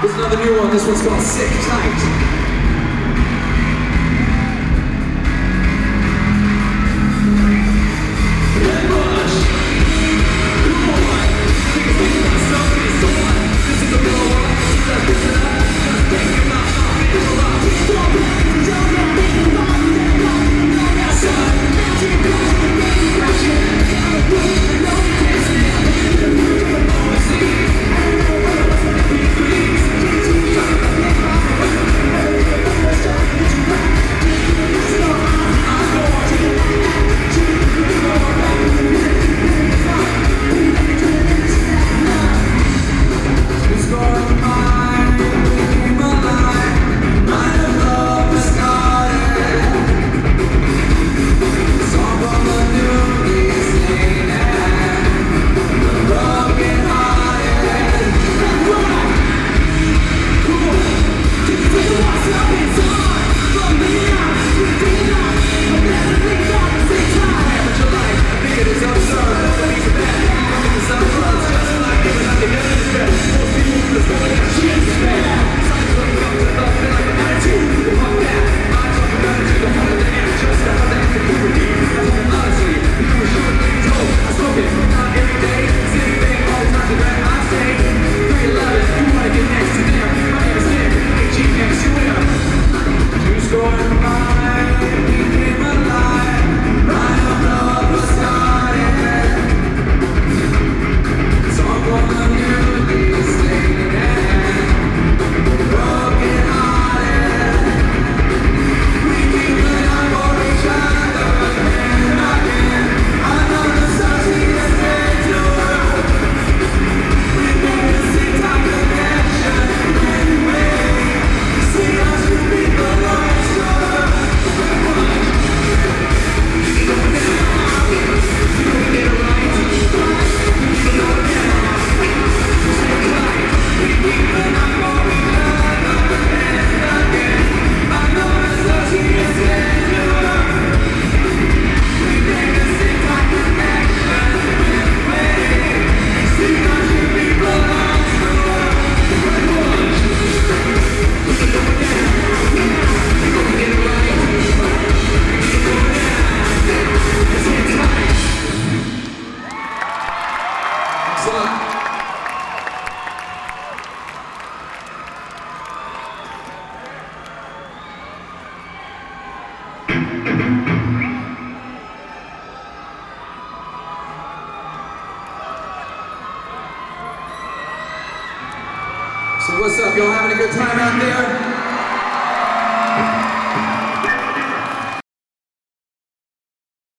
There's another new one. This one's called Sick Tight. So what's up? Y'all having a good time out there?